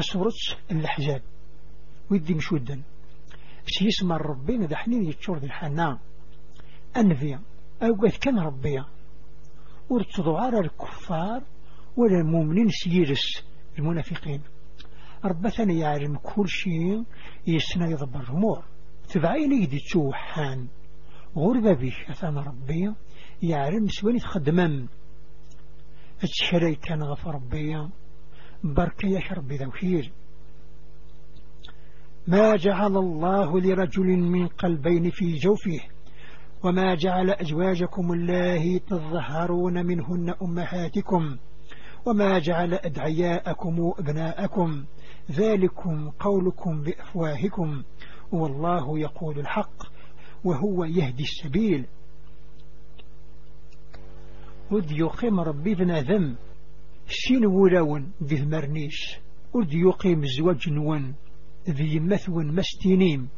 تصورت الأحزاب ودي مشودا شي ربنا ذا حنين يتشور ذي الحنان أنفيا. أوقات كان ربيا. ورتضوا على الكفار ولا المؤمنين سيرس المنافقين. ربثني يعلم كل شيء يسنا يضبر الأمور. تبعين يدي تشوحان غربة بيش أثان ربي يعلم سواني تخدمم أتشري كان غفر ربي. بركة يشرب ذوحير ما جعل الله لرجل من قلبين في جوفه وما جعل أزواجكم الله تظهرون منهن أمهاتكم وما جعل أدعياءكم أبناءكم. ذلكم قولكم بأفواهكم. والله يقول الحق وهو يهدي السبيل. ود يقيم ربي ابن ذم سين ولاون ذي مرنيش ود يقيم زواج نون ذي مثون مستينيم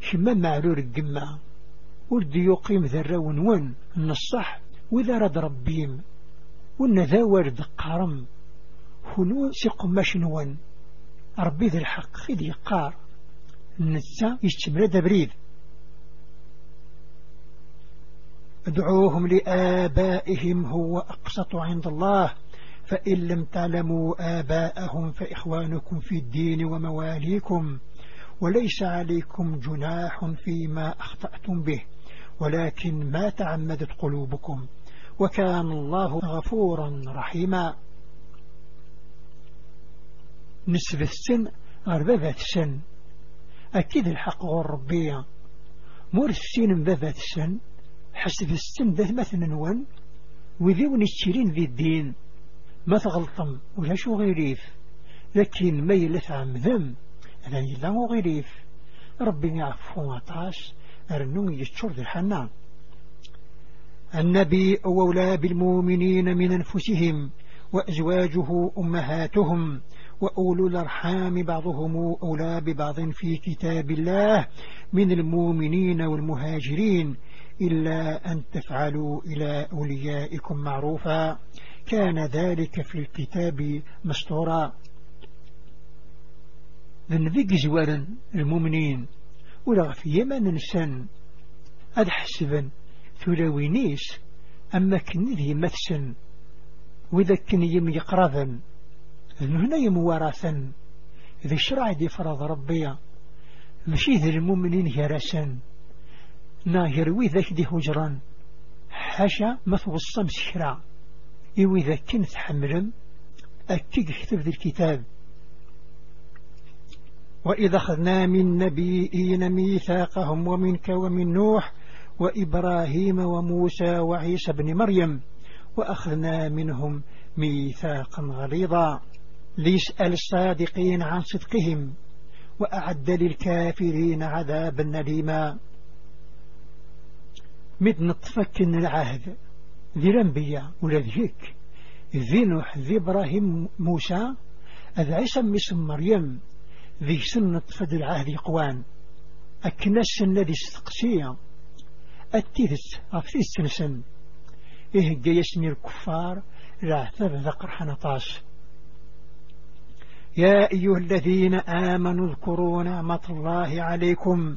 شما معلور الجمع ود يقيم ذراون ون النصح وإذا رد ربيم وإن ذا ورد قارم. هنو سيقم مشنون ربي ذي الحق خذ قار. النساء يشتمر دبريد ادعوهم لآبائهم هو أقسط عند الله. فإن لم تعلموا آباءهم فإخوانكم في الدين ومواليكم وليس عليكم جناح فيما أخطأتم به ولكن ما تعمدت قلوبكم وكان الله غفورا رحيما. نسبة السن غربة السن. أكيد الحق غربية مور السن بذات السن حسب السن ذات مثلا نوان وذيون الشرين ذي الدين. ما تغلطم ولا شو غيريف؟ لكن ما يلث ذم أنا يلا غيريف ربي يعفو عطاش أرنو يشتر ذي الحنان. النبي أولى بالمؤمنين من أنفسهم وأزواجه أمهاتهم وأولو الأرحام بعضهم أولى ببعض في كتاب الله من المؤمنين والمهاجرين إلا أن تفعلوا إلى أوليائكم معروفا. كان ذلك في الكتاب مستورا. النبي جزوارا المؤمنين. ولا في يمن نسان أد حسبا أما كنذي مثسا وإذا كن يم يقرضا هنا يموارثا إذا شرع دي فرض ربيا مشي ذي المؤمنين هرسا ناهر وإذا كدي هجرا حاشا ما توصم سشرع إذا كنت حملا أكيد كتب ذي الكتاب. وإذا أخذنا من نبيين ميثاقهم ومنك ومن نوح وإبراهيم وموسى وعيسى بن مريم وأخذنا منهم ميثاقا غليظا. ليسأل الصادقين عن صدقهم وأعد للكافرين عذابا أليما. مد نطفك العهد. ذي الأنبياء ولا ذيك ذي نوح ذي إبراهيم موسى ذي عيسى مسم مريم ذي سنة فد العهد قوان أكنس الذي استقسيا التيث أفثي السنسن إيه جيسني الكفار لا ذكر حنطاس يا أيها الذين آمنوا اذكروا نعمة الله عليكم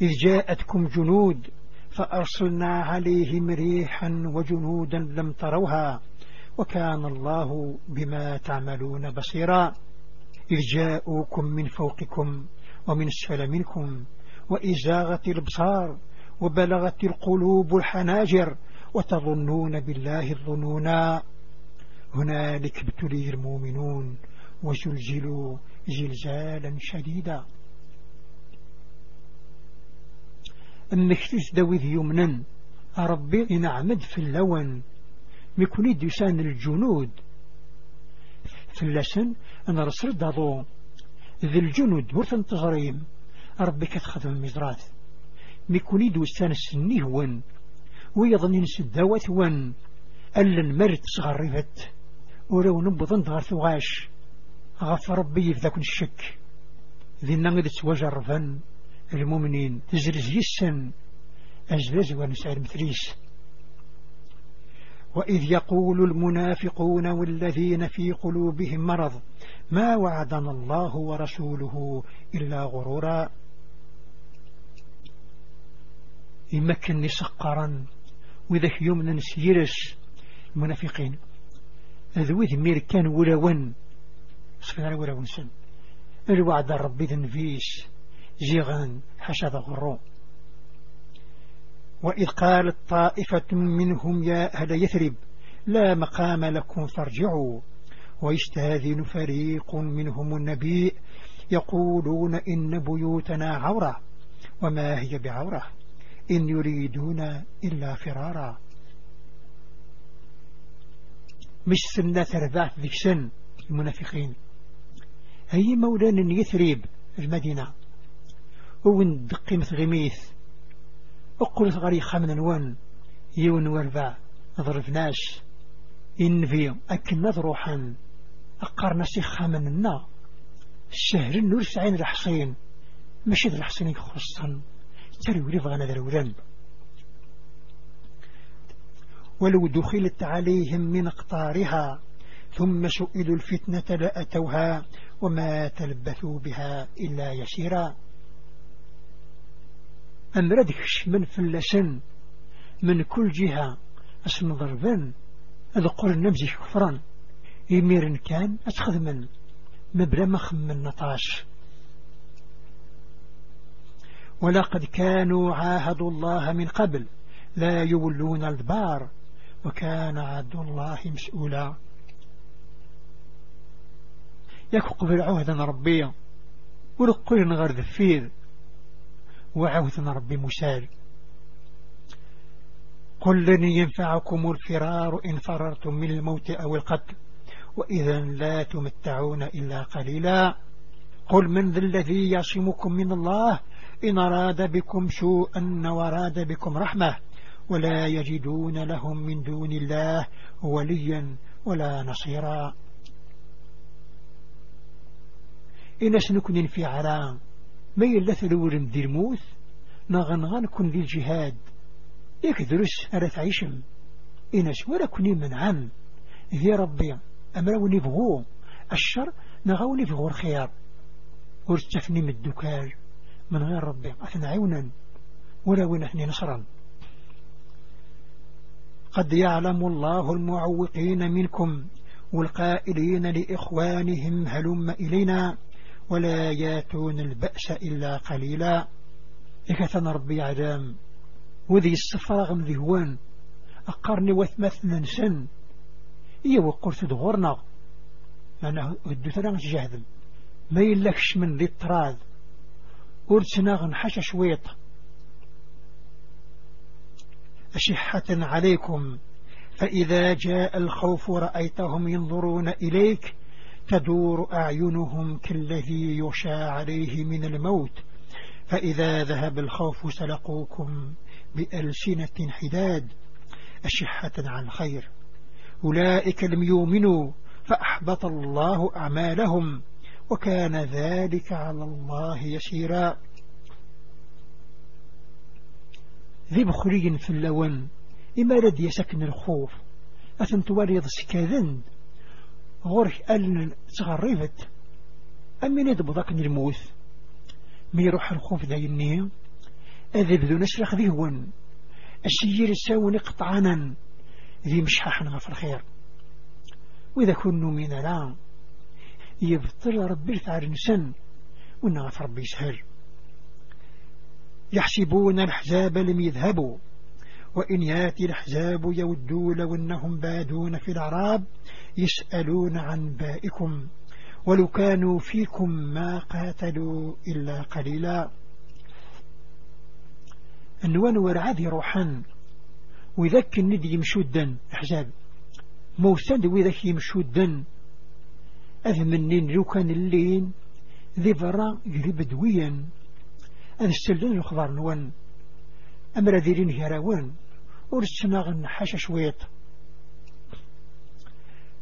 إذ جاءتكم جنود فأرسلنا عليهم ريحا وجنودا لم تروها وكان الله بما تعملون بصيرا. إذ جاءوكم من فوقكم ومن اسفل منكم وإزاغت الأبصار وبلغت القلوب الحناجر وتظنون بالله الظنونا. هنالك ابتلي المؤمنون وزلزلوا زلزالا شديدا. النكتس دويذ يمنا ربي ينعمد في اللون. ميكوني ديسان الجنود. في اللسن أنا رسل دادو ذي الجنود برثا تزريم ربي كتخدم المزرات ميكوني دوستان السني هون. ويظن الدوات وان ألا المرت صغرفت ولو نبضن غير ثغاش غف ربي في ذاك الشك. ذي النغد توجرفا المؤمنين تزرز يسن أزلز ونسعر مثريس وإذ يقول المنافقون والذين في قلوبهم مرض ما وعدنا الله ورسوله إلا غرورا. يمكن نسقرا وذاك يوم نسيرس المنافقين. ذوي مير كان ولون صفنا ولون سن. الوعد ربي ذنفيس زيغان حشد غرو. وإذ قالت طائفة منهم يا أهل يثرب لا مقام لكم فارجعوا. ويستاذن فريق منهم النبي يقولون إن بيوتنا عورة. وما هي بعورة؟ إن يريدون إلا فرارا. مش سنة ذيك سن المنافقين. أي مولان يثريب المدينة؟ وين دقي مثل غميث أقول غري خمنا نوان. يون وربع ضربناش إن في أكن نضروحا أقرنا سيخا النا الشهر النور سعين الحصين ماشي ذا الحصين خصا تريولي فغانا ذا ولو دخلت عليهم من أقطارها ثم سئلوا الفتنة لأتوها وما تلبثوا بها إلا يسيرا. أمردكش من فلسن من كل جهة اسم ضربان هذا قول نمزي كفران يمير كان أتخذ من مبلا مخم من نطاش. ولقد كانوا عاهدوا الله من قبل لا يولون البار وكان عهد الله مسؤولا. يكو قبل عهدا ربيا ولقل غير ذفير وعوثنا ربي مسال قل لن ينفعكم الفرار إن فررتم من الموت أو القتل وإذا لا تمتعون إلا قليلا. قل من ذا الذي يعصمكم من الله إن أراد بكم سوءا وراد بكم رحمة ولا يجدون لهم من دون الله وليا ولا نصيرا. إن سنكن في عرام ما يلث الورم دي الموت نغنغن كن ذي الجهاد. يك درس ألا تعيشم إنس ولا من عام ذي ربي أمرو نفغو الشر نغو نفغو الخيار. ورتفني من الدكال من غير ربي أثنى عونا ولا وين أثني نصرا. قد يعلم الله المعوقين منكم والقائلين لإخوانهم هلم إلينا. ولا ياتون البأس إلا قليلا. إكثن ربي عدام وذي السفراغ مذهوان أقرني وثمثنا سن. إيه وقلت دغورنا أنا هدو ثلاث جهد ما يلكش من ذي الطراذ ورسنا حشا شويط. أشحة عليكم فإذا جاء الخوف رأيتهم ينظرون إليك تدور أعينهم كالذي يشى عليه من الموت فإذا ذهب الخوف سلقوكم بألسنة حداد أشحة عن خير أولئك لم يؤمنوا فأحبط الله أعمالهم وكان ذلك على الله يسيرا. ذي بخري في اللون إما لدي يسكن الخوف أثن توالي سكاذن غورك ألن تغرفت أمين يدبضك الموت ما يروح الخوف ذا ينيه أذب ذو نسرخ ذي هون. السيير الساون قطعانا. ذي مشححنا غفر خير وإذا كنوا من لا. يبطل ربي الفعل نسن. ونغف ربي يسهل يحسبون الأحزاب لم يذهبوا. وإن ياتي الأحزاب يودوا لو أنهم بادون في الأعراب يسألون عن بائكم ولو كانوا فيكم ما قاتلوا إلا قليلا. النوان ورعاذي روحان. وذاك الندي يمشودا أحزاب. موساد وذاك يمشودا أذمنين لو كان اللين ذي برا يلي بدويا أن السلدون الخبار نوان. أمر ذيرين هراوان ورسنا حاشا شويط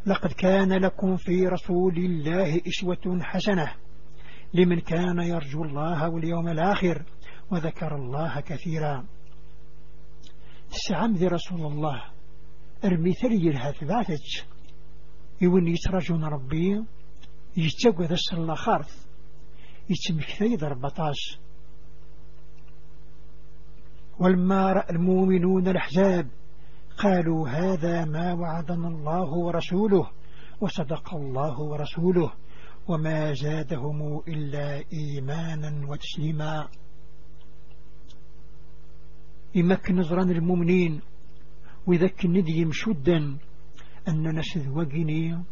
لقد كان لكم في رسول الله إسوة حسنة لمن كان يرجو الله واليوم الآخر وذكر الله كثيرا. ذي رسول الله. المثالي الهاتباتك يوني يترجون ربي. يتجوى ذا السلا خارث يتمكثي ضربطاش ولما رأى المؤمنون الأحزاب قالوا هذا ما وعدنا الله ورسوله وصدق الله ورسوله وما زادهم إلا إيمانا وتسليما. يمكن نظران المؤمنين وذاك الندي مشدا أن نسذ وقني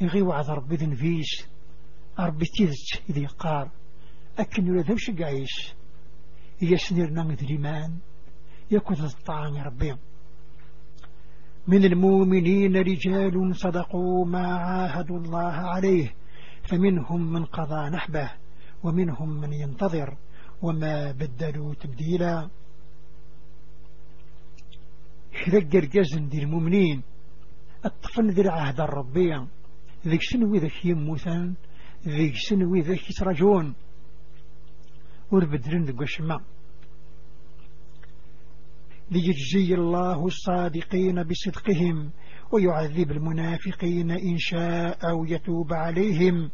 يغي وعد ربي ذنفيس ربي تيزت إذا يقار أكن ولا ذمش قايس يسنرنا مثل إيمان يكوذ الطعام ربي. من المؤمنين رجال صدقوا ما عاهدوا الله عليه فمنهم من قضى نحبه ومنهم من ينتظر وما بدلوا تبديلا. كذا جزن دي المؤمنين الطفن ذي العهد الربيع ذيك سنوي ذاك يموثان ذيك سنوي ذاك يترجون ذيك الشماء ليجزي الله الصادقين بصدقهم ويعذب المنافقين إن شاء أو يتوب عليهم.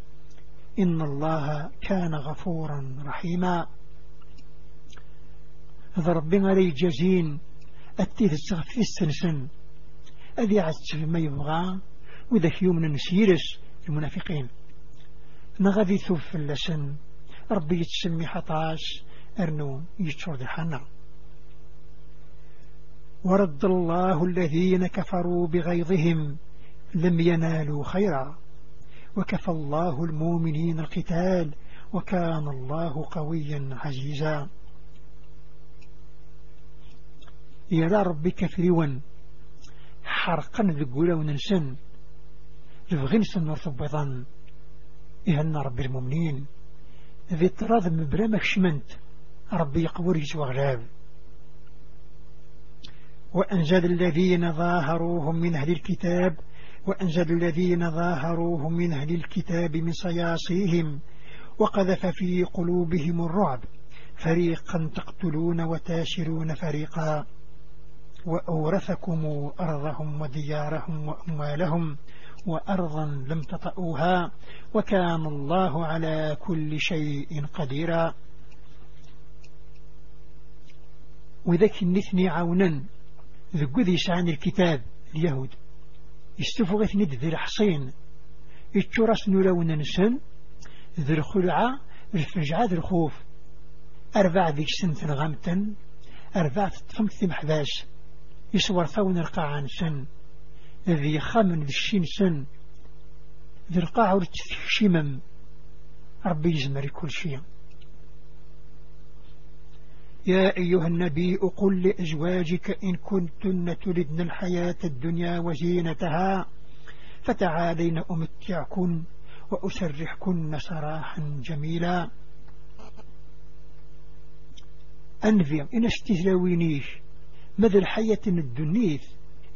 إن الله كان غفورا رحيما. هذا ربنا لي جزين التيث في السنسن. أذي عزت ما يبغى وذاك يوم نسيرس المنافقين. نغذي ثوف اللسن. ربي يتسمي حطاش أرنو يتشور ذي حنا. ورد الله الذين كفروا بغيظهم لم ينالوا خيرا. وكفى الله المؤمنين القتال وكان الله قويا عزيزا. يرى ربي كثيرا حرقا ذقولا وننسن لفغين سن بيضان. إهنا ربي المؤمنين. ذي طراذ مبرامك شمنت ربي يقبر يسوى غلاب. وأنزل الذين ظاهروهم من أهل الكتاب وأنزل الذين ظاهروهم من أهل الكتاب من صياصيهم وقذف في قلوبهم الرعب. فريقا تقتلون وتاشرون فريقا وأورثكم أرضهم وديارهم وأموالهم. وأرضا لم تطئوها وكان الله على كل شيء قديرا. وذاك النثني عونا ذو ذي سعان الكتاب اليهود. يستفوا غيث ند ذي الحصين. يتشرس نلون نسن ذي الخلعة الفجعة ذي الخوف. أربع ذي سنة غامتا أربع تطفمت محباس يصور ثون القاعة سن ذي خامن ذي الشين سن ذي القاعة ورتشمم ربي يزمر كل شيء. يا أيها النبي قل لأزواجك إن كنتن تردن الحياة الدنيا وزينتها فتعالين أمتعكن وأسرحكن سراحا جميلا. أنفي إن استهلاوينيش ماذا الحياة الدنيث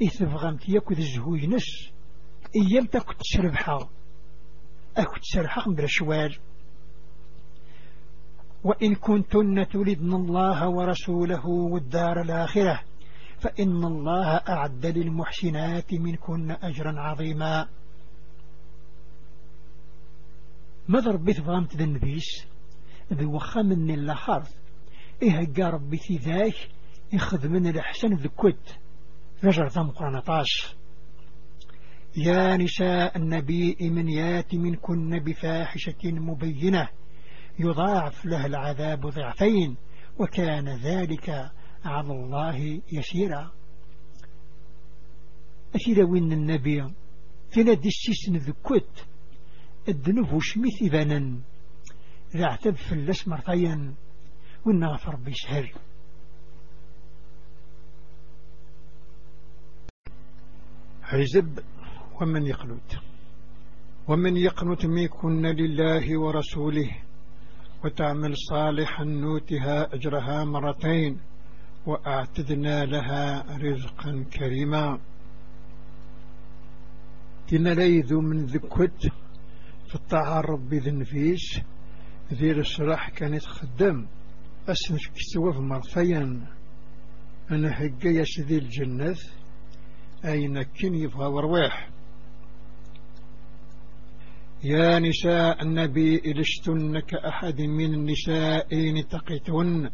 إثفغمت يكو ذي نس إيام تاكو تسربحا أكو تسرحا من الشوار وإن كنتن تردن الله ورسوله والدار الآخرة فإن الله أعد للمحسنات منكن أجرا عظيما. ماذا ربي فغمت ذا النبيس ذي وخا من اللحظ إيه ربي ذاك يخذ من الأحسن ذكوت ثم قرنطاش يا نساء النبي من يات منكن بفاحشة مبينة. يضاعف له العذاب ضعفين وكان ذلك على الله يسيرا. أثير وين النبي؟ تنادي السيسن ذكوت الذنوب شميث إبانا. رعتب في الأسمر طيا والنغفر بيسهر حزب ومن يقنت ومن يقنت منكن لله ورسوله وتعمل صالحا نوتها أجرها مرتين وأعتدنا لها رزقا كريما. تنليذ من ذكوت في الطاعة ربي ذنفيش ذي الشرح كانت خدم أسنش كسوا في مرثيا أنا هقيا ذي الجنة. أين كن يبغى ورواح يا نساء النبي إلشتن كأحد من النساء إن تقيتن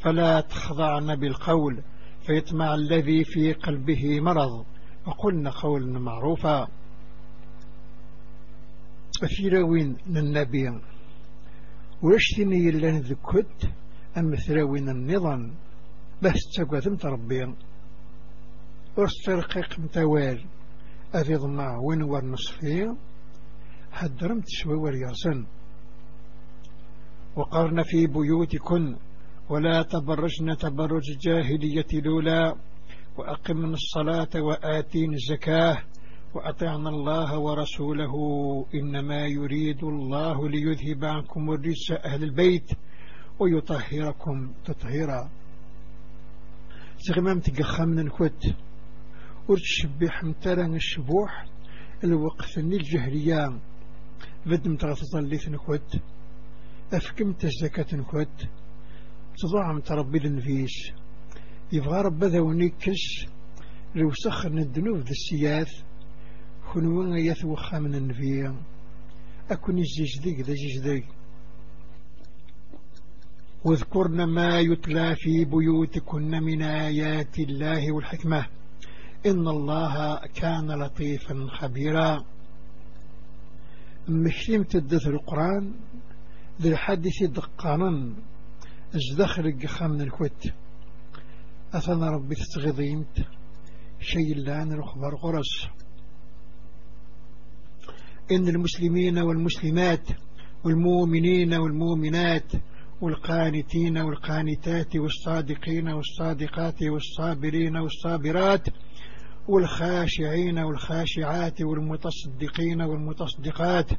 فلا تخضعن بالقول فيطمع الذي في قلبه مرض وقلن قولا معروفا. في روين النبي واشتني اللي ذكت أم ثراوين النظام بس تقوثم تربيا واسترقق متوال. أذي ضمع وين ورنصفية حدرمت شوي ورياسا وقرن في بيوتكن. ولا تبرجن تبرج جاهلية لولا. وأقمنا الصلاة وآتين الزكاة. وأطعنا الله ورسوله. إنما يريد الله ليذهب عنكم الرجس أهل البيت. ويطهركم تطهيرا. سغمام تقخمنا نكوت ورتشبح متران الشبوح الوقت الجهريان بدم تغطى نكوت أفكمت الزكاة نكوت. تضاعم تربي النفيس يبغى رب ذا ونكس لو سخن الدنوب ذا السياث. خنوان يثوخ من النفيا أكون الزجدق ذا جزدق واذكرن ما يتلى في بيوتكن من آيات الله والحكمة. إن الله كان لطيفا خبيرا. مشيم تدث القرآن ذي الحديث دقانا ازدخل خامن الكوت أثنى ربي تستغضيمت شيء لأن الأخبار غرس إن المسلمين والمسلمات والمؤمنين والمؤمنات والقانتين والقانتات والصادقين والصادقات والصابرين والصابرات والخاشعين والخاشعات والمتصدقين والمتصدقات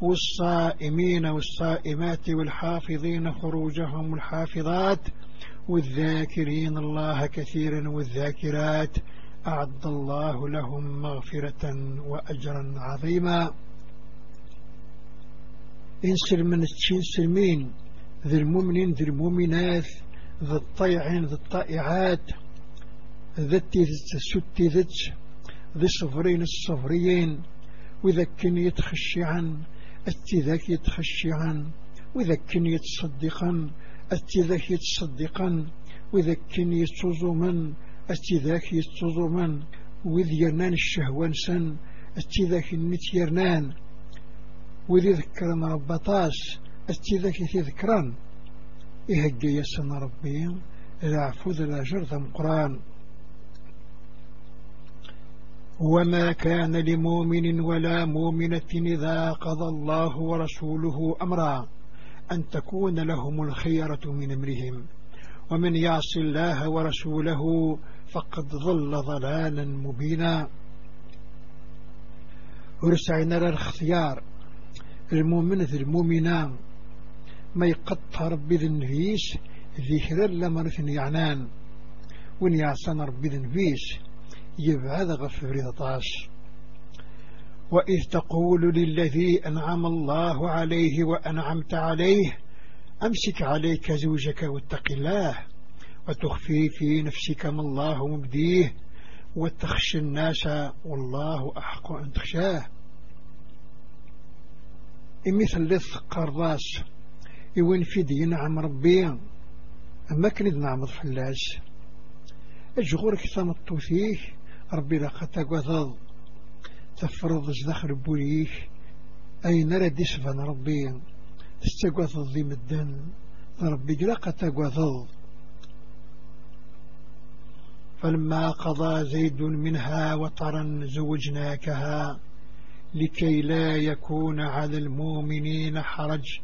والصائمين والصائمات والحافظين فروجهم الحافظات والذاكرين الله كثيرا والذاكرات أعد الله لهم مغفرة وأجرا عظيما. إن من التشين سلمين ذي المؤمنين ذي المؤمنات ذي الطيعين ذي الطائعات. ذي التذت ذي الصفرين الصفريين وإذا كن يتخشعا التذاك يتخشعا وإذا كن يتصدقا التذاك يتصدقا وإذا كن يتصوزما التذاك يتصوزما وإذ يرنان الشهوان سن التذاك النتيرنان وإذ ذكرنا ربطاس التذاك يذكران إهجي يسن ربي إذا عفوذ الأجر ذم قرآن. وما كان لمؤمن ولا مؤمنة إذا قضى الله ورسوله أمرا أن تكون لهم الخيرة من أمرهم. ومن يعص الله ورسوله فقد ظل ضلالا مبينا. ورسعنا الاختيار المؤمنة المؤمنة. ما يقطع ربي ذنفيس ذكرا نثني يعنان. وين يعصنا ربي يبعد غفر طاش وإذ تقول للذي أنعم الله عليه وأنعمت عليه أمسك عليك زوجك واتق الله وتخفي في نفسك ما الله مبديه وتخشى الناس والله أحق أن تخشاه. مثل لث قرضاس يوين في دين نعم ربي أما كنت نعم فلاس أجغورك ثمطو فيه ربي لقد تقوثض تفرض داخل بوليك أين رد يسفن ربي تستقوثض ذي مدن. ربي لقد تقوثض فلما قضى زيد منها وطرا زوجناكها لكي لا يكون على المؤمنين حرج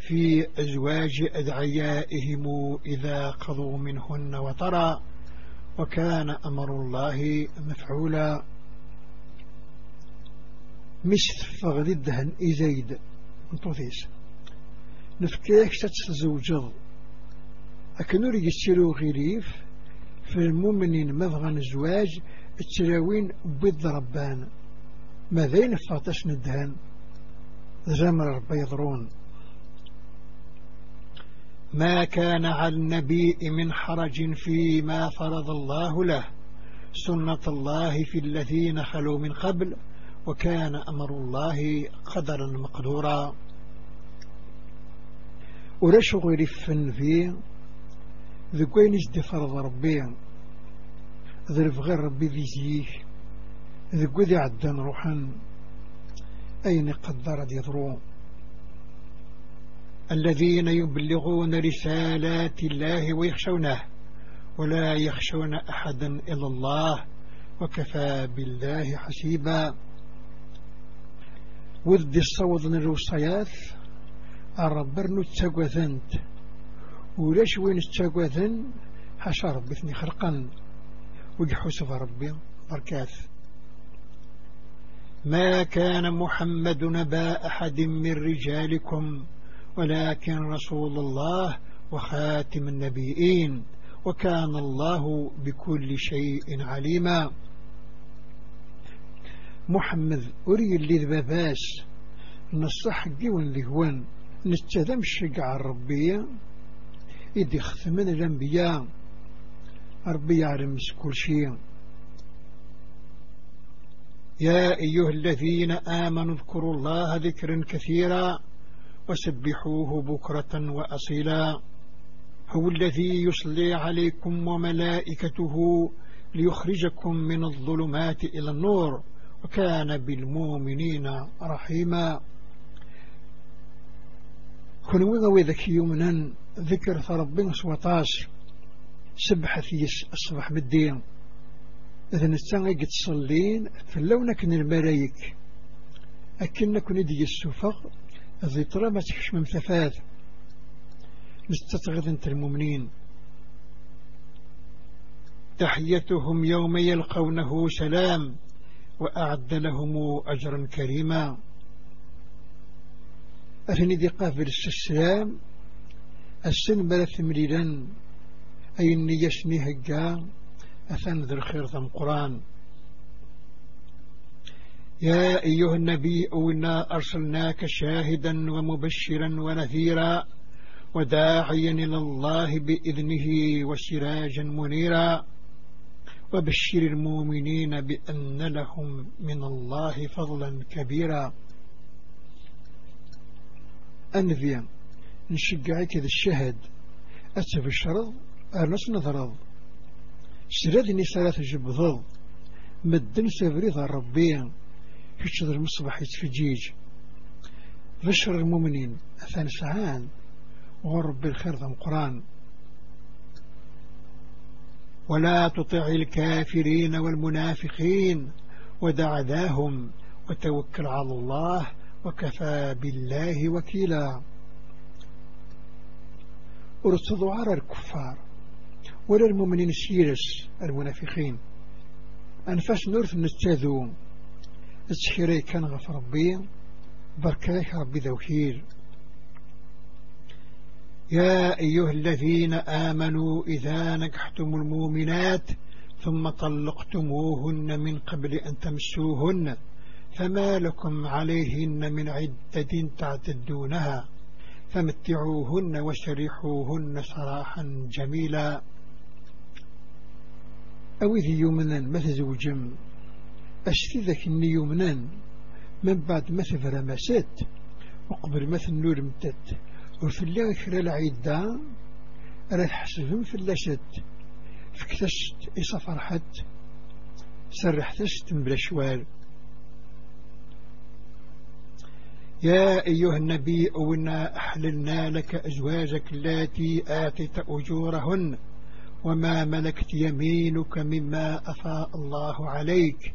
في أزواج أدعيائهم إذا قضوا منهن وطرا. وكان أمر الله مفعولا. مش فغد الدهن إزايد انتوثيس نفكيك تتزوجض أكنور يسيرو غريف. في المؤمنين مضغن الزواج التلاوين بيض ربان. ماذين فاطش ندهان زمر ربي يضرون. ما كان على النبي من حرج فيما فرض الله له. سنة الله في الذين خلوا من قبل وكان أمر الله قدرا مقدورا. ولاش غير الفن فيه ذكوين يجدي فرض ربي. ذرف غير ربي ذي زيه ذكو ذي عدان روحا أين قدر يضرون الذين يبلغون رسالات الله ويخشونه ولا يخشون أحدا إلا الله وكفى بالله حسيبا. وذ الصوض الوصيات الربر نتساقوثنت ولاش وين استاقوثن حشا ربي ثني خرقا ويحوسف ربي بركات. ما كان محمد نبا أحد من رجالكم. ولكن رسول الله وخاتم النبيين وكان الله بكل شيء عليما. محمد أري اللي ذباباس نصح قيون لهوان نستذم الشقع الربية إذ من الأنبياء ربي يعلم كل شيء. يا أيها الذين آمنوا اذكروا الله ذكرا كثيرا. وسبحوه بكرة وأصيلا. هو الذي يصلي عليكم وملائكته ليخرجكم من الظلمات إلى النور وكان بالمؤمنين رحيما. كنوا وذك يومنا ذكر فربنا سوطاش سبحة ثيس الصبح بالدين. إذا نستغي قد تصلين فلونا كن الملايك أكن كن دي السفق ذي ترى ما تحشم مثفات نستغذ أنت المؤمنين. تحيتهم يوم يلقونه سلام وأعد لهم أجرا كريما. أثني دي قافل السلام. السن بلا ثمريلا. أي إني يشني هجا أثن ذر خير ثم قرآن. يا أيها النبي أونا أرسلناك شاهدا ومبشرا ونذيرا وداعيا إلى الله بإذنه وسراجا منيرا وبشر المؤمنين بأن لهم من الله فضلا كبيرا. أنفيا نشجعك ذا الشهد. أتف الشرض أرنس نظرض سردني ثلاثة جبضض مدن سفريض ربيا في شذر المصباح يتفجيج بشر المؤمنين أثان سعان ورب الخير ذا القرآن. ولا تطع الكافرين والمنافقين ودع ذاهم وتوكل على الله وكفى بالله وكيلا. ارتضوا على الكفار ولا المؤمنين سيرس المنافقين. أنفاس نورث نستاذو السحيري كان غف ربي بركاك ربي ذوكيل يا أيها الذين آمنوا إذا نكحتم المؤمنات ثم طلقتموهن من قبل أن تمسوهن فما لكم عليهن من عدة تعتدونها فمتعوهن وشرحوهن سراحا جميلا. أو ذي يومنا ما تزوجم أشتي ذاك يومنا من بعد ما تفرمست وقبل ما النور متت وفي كرا العيدة راه تحسبهم في اللاشت فكتشت إصا فرحت سرحتشت بلا شوال. يا أيها النبي أونا أحللنا لك أزواجك التي آتت أجورهن. وما ملكت يمينك مما أفاء الله عليك.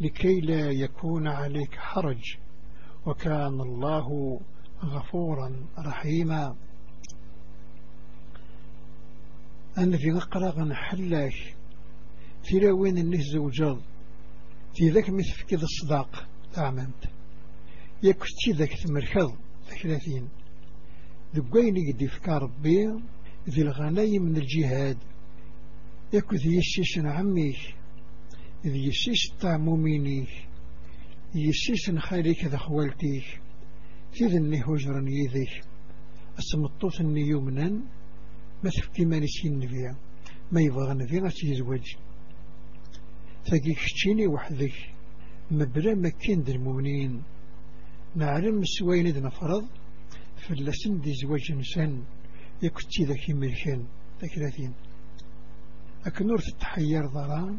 لكي لا يكون عليك حرج. وكان الله غفورا رحيما. أنا في غقرغ نحلاك تلاوين النهز وجل في ذاك مثل كذا الصداق تعممت يكستي ذاك تمركض ثلاثين ذبقين يقدي فكار ربي ذي الغنايم من الجهاد. يكو ذي يشيش عميك ذي يشيش تعمومينيك يشيش خيريك ذا خوالتيك في ذني هجرا يذيك الطوط إني يمنا ما تفكي ما نسين فيها ما يبغى نفيها تيزوج تاقيك شتيني وحدك مبلا ما كين المؤمنين. نعلم سوين إذ نفرض فلسن دي زواج نسان يكتي ذاك ملكان ثلاثين أكن نور تتحير ضران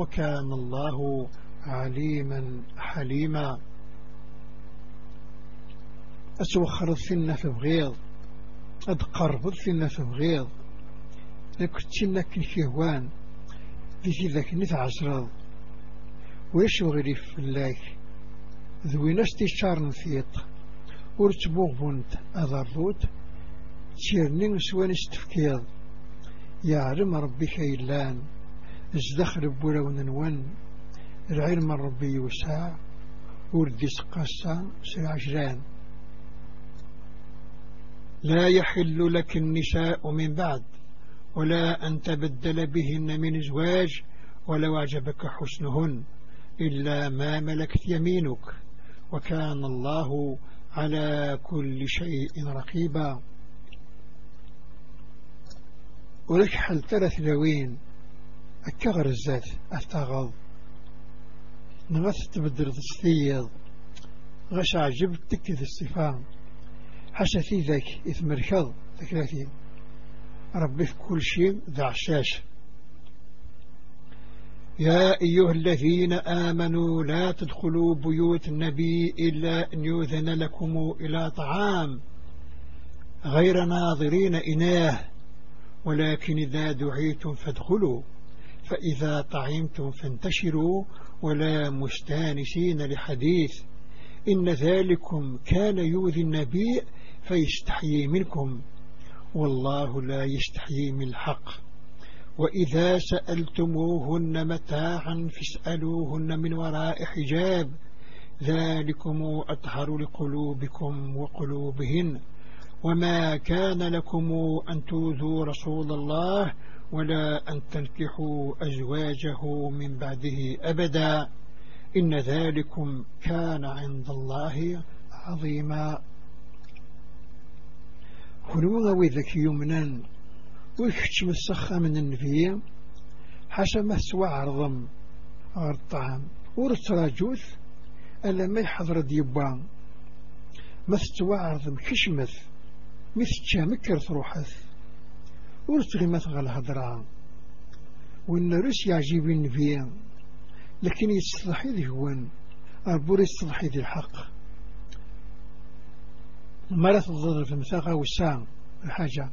وكان الله عليما حليما. أتوخرت فينا في بغيض أتقربت فينا في بغيض لكتنا كنكيوان في ذاك نتعزرض ويش الله ذويناش تيشار نفيط ورتبوغ بنت أضربوت تيرنين سوان استفكيض يعلم ربي كيلان. ازدخل بولا وننون العلم ربي يوسع وردي سقاسا سرع جران لا يحل لك النساء من بعد ولا أن تبدل بهن من زواج ولو أعجبك حسنهن إلا ما ملكت يمينك. وكان الله على كل شيء رقيبا. ولك حل ثلاث أكغر الزات أستغض نغث تبدل تستيض غش عجبتك ذي الصفام حشا في ذاك إثمركض ثلاثين ربي في كل شيء ذا عشاش. يا أيها الذين آمنوا لا تدخلوا بيوت النبي إلا أن يؤذن لكم إلى طعام. غير ناظرين إناه ولكن إذا دعيتم فادخلوا. فإذا طعمتم فانتشروا ولا مستانسين لحديث. إن ذلكم كان يؤذي النبي فيستحيي منكم. والله لا يستحيي من الحق. وإذا سألتموهن متاعا فاسألوهن من وراء حجاب. ذلكم أطهر لقلوبكم وقلوبهن. وما كان لكم أن توذوا رسول الله ولا أن تنكحوا أزواجه من بعده أبدا. إن ذلكم كان عند الله عظيما. كلوا وذك يمنا. ويكتش مسخة من النفية حسب ما سوى عرضم. غير الطعام ورتراجوث ألا ما يحضر ديبان. ما استوى عرضم. كشمث مثل شامكر تروحث ورتغمث غال هدران وإن رس يعجب النفية لكن يتصلحي ذي هوان أربور يتصلحي ذي الحق. مرة الضرر في المساقة والساعة. الحاجة.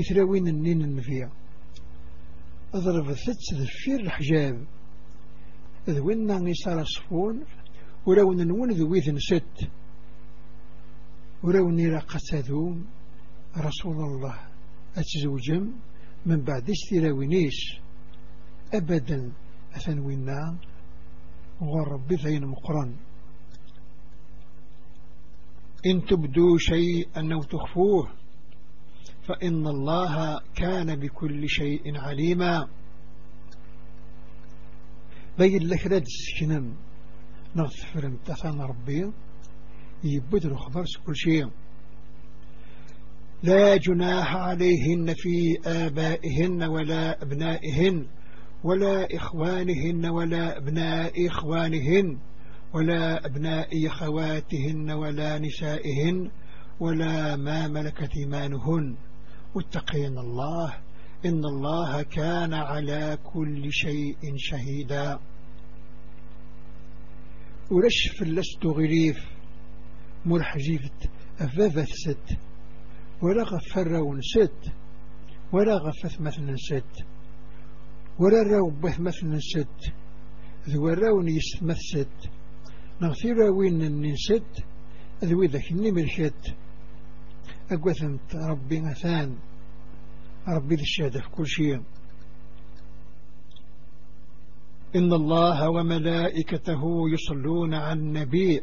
إثراوين النين النفيا أضرب ثت ذفير الحجاب. ذوينا نصار صفون ولو ننون ذويذ ست ولو نرى قتذوم رسول الله. أتزوجم من بعد اشتراوينيش أبدا أثنوينا وربي ذين مقرن. إن تبدوا شيئا أو تخفوه فإن الله كان بكل شيء عليما. بين لك رد السكنم نغفر امتثان ربي يبدل خبرس كل شيء. لا جناح عليهن في آبائهن ولا أبنائهن ولا إخوانهن ولا أبناء إخوانهن ولا أبناء خواتهن ولا نسائهن ولا ما ملكت إيمانهن. واتقين الله إن الله كان على كل شيء شهيدا. ورش فلست غريف مرحجيفت أفافة ست ولا غفر ست. ولا غفث مثلا ست. ولا راوبث مثلا ست. ذو راون يستمث ست. نغثير وين النسد ذوي ذاك النمرشت أقوثنت ربي مثان. ربي الشهادة في كل شيء. إن الله وملائكته يصلون على النبي.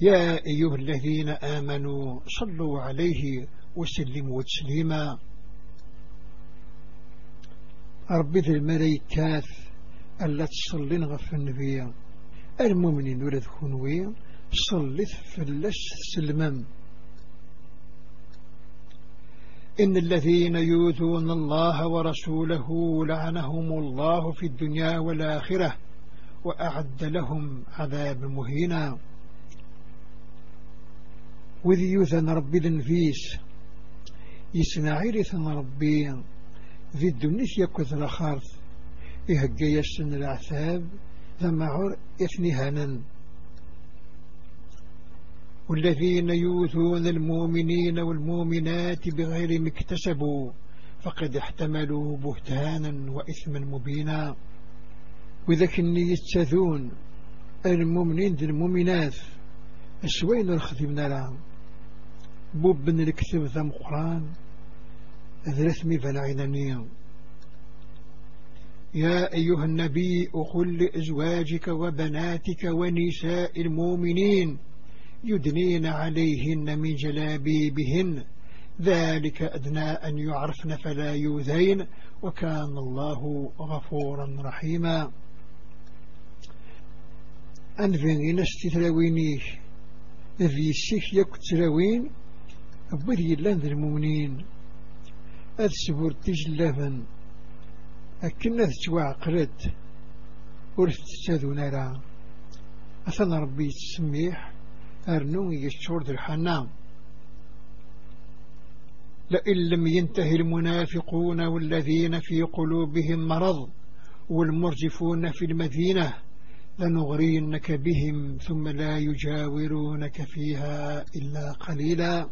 يا أيها الذين آمنوا صلوا عليه وسلموا تسليما ربي ذي الملائكات ألا تصلين غف النبي. المؤمنين ولد خنوية صلت فلش سلمم إن الذين يوذون الله ورسوله لعنهم الله في الدنيا والآخرة وأعد لهم عذاب مهينا. وذي يوثن ربي ذنفيس يسنعيري ثن ربي ذي الدنيس يكوث الأخارث إهجي يسن العثاب ذمعر إثنهانا والذين يوثون المؤمنين والمؤمنات بغير ما اكتسبوا فقد احتملوا بهتانا وإثما مبينا. وذاك يتساذون المؤمنين ذي المؤمنات أسوين الخذبنا لهم بوب بن الكتب ذا مقران ذرثمي فالعينانية يا أيها النبي أخل لأزواجك وبناتك ونساء المؤمنين يدنين عليهن من جلابيبهن. ذلك أدنى أن يعرفن فلا يوذين وكان الله غفورا رحيما. أنفين استثلوينيش ذي السيخ يكتلوين أبدي الله المؤمنين. أذسبور تجلفا أكنا تتواعقلت ورث تتاذون راه أثنى ربي تسميح أرنو يشور ذي الحنام. لئن لم ينتهي المنافقون والذين في قلوبهم مرض والمرجفون في المدينة لنغرينك بهم ثم لا يجاورونك فيها إلا قليلا.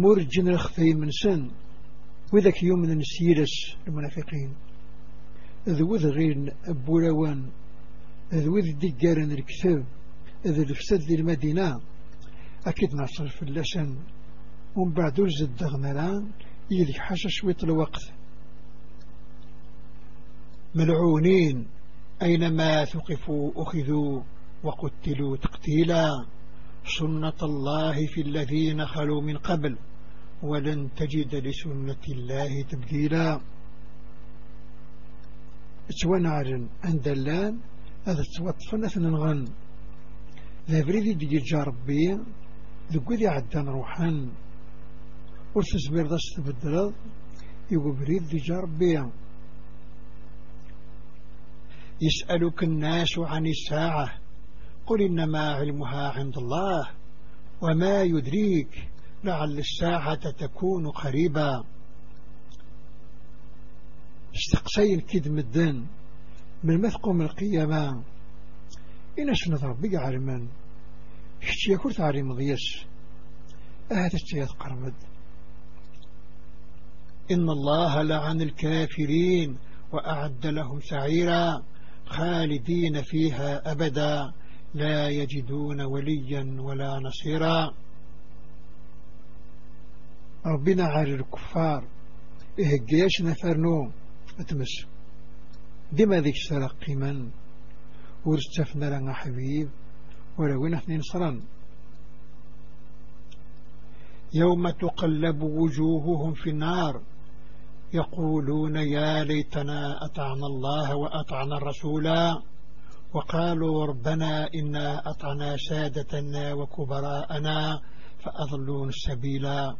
مرجن الخفي من سن. وذاك يوم نسيرس المنافقين. ذوذ غير أبولوان ذوذ دقارن الكتاب. ذو الفساد ذي المدينة. أكيد نصر في اللسان. ومن بعد وزد دغمران يلي حاشا شوية الوقت. ملعونين. أينما ثقفوا أخذوا وقتلوا تقتيلا. سنة الله في الذين خلوا من قبل. ولن تجد لسنة الله تبديلا. اتوانعرن اندلان هذا توطفن اثنن ذا بريدي دي جاربي ذو ذي عدان روحان. ورثزبير ذا ستبدل يقول بريد دي جاربي يسألك الناس عن الساعة قل إنما علمها عند الله وما يدريك لعل الساعة تكون قريبا. استقسين كد مدن من مثقوم القيامة. إناش نظر بقى عرمان شتي كرت عري مضيش أهات الشيات قرمد إن الله لعن الكافرين وأعد لهم سعيرا خالدين فيها أبدا لا يجدون وليا ولا نصيرا. ربنا على الكفار. إهجيش نفرنو أتمس. ديما ذيك سرق قيما. ورستفنا لنا حبيب. ولو نحن نصرا يوم تقلب وجوههم في النار. يقولون يا ليتنا أطعنا الله وأطعنا الرسولا وقالوا ربنا إنا أطعنا سادتنا وكبراءنا فأضلون السبيلا.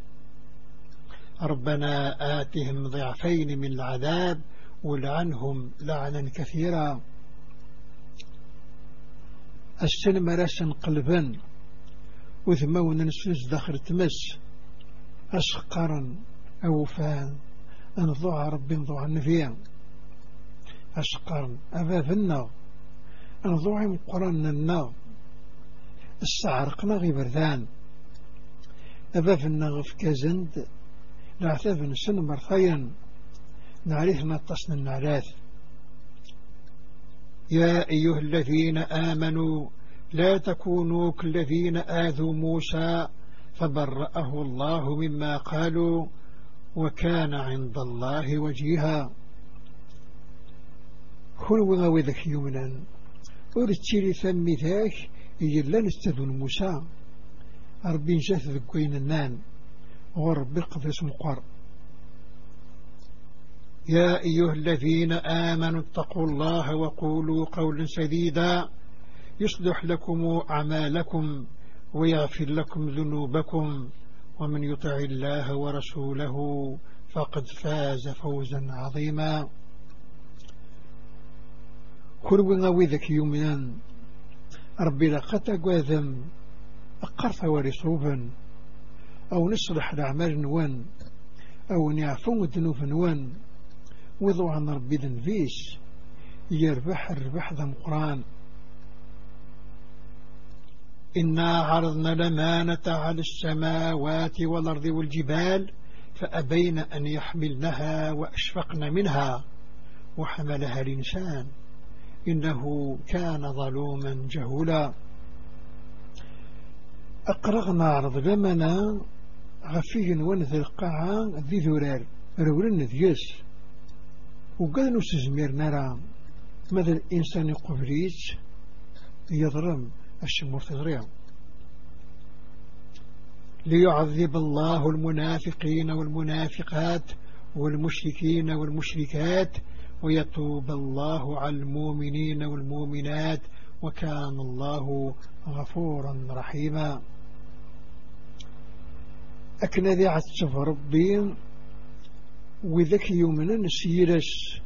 ربنا آتهم ضعفين من العذاب ولعنهم لعنا كثيرا. السن مراسا قلبا وثمون نسنس داخل تمس أسقرا أوفان أنضوع ربي انضوع النفيا أسقرا أبابنا أنضوع مقرن النار السعرقنا غي بردان أبابنا غف كازند لعثاب سن مرثيا نعرف نتصن النعلاث يا أيها الذين آمنوا لا تكونوا كالذين آذوا موسى فبرأه الله مما قالوا وكان عند الله وجيها. خلو غاوي ذاك يومنا. ورتشيري ثمي ذاك يجلان استدون موسى. ربي نشاث ذكوين النان. وربي القدس مقر. يا أيها الذين آمنوا اتقوا الله وقولوا قولا سديدا. يصلح لكم أعمالكم ويغفر لكم ذنوبكم. ومن يطع الله ورسوله فقد فاز فوزا عظيما. كل ذك يومنا ربي لقد أقواذم أقرف ورسوبا أو نصلح الأعمال نوان أو نعفو الذنوب نوان وضو عن ربي ذنفيس يربح الربح ذا قرآن إنا عرضنا لمانة على السماوات والأرض والجبال فأبين أن يحملنها وأشفقن منها وحملها الإنسان. إنه كان ظلوما جهولا. أقرغنا عرض لمنا غفي ونث القاعة ذي ذرار رولن ذيس وقد نسزمير نرى ماذا الإنسان يقبليت؟ يضرم الشمور تغريهم ليعذب الله المنافقين والمنافقات والمشركين والمشركات ويتوب الله على المؤمنين والمؤمنات وكان الله غفورا رحيما. أكن ذي عتشف ربي وذك يومنا نسيرس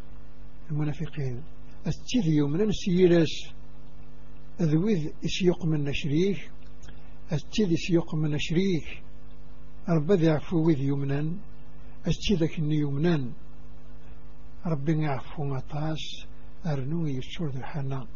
المنافقين. أستيذ يومنا نسيرس ذويذ إسيق من نشريك أستيذ إسيق من نشريك ربي يعفو وذ يومنا أستيذك إني يومنا. ربي يعفو مطاس أرنو يشور الحنان.